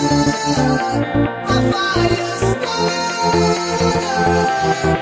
The fire burning.